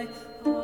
I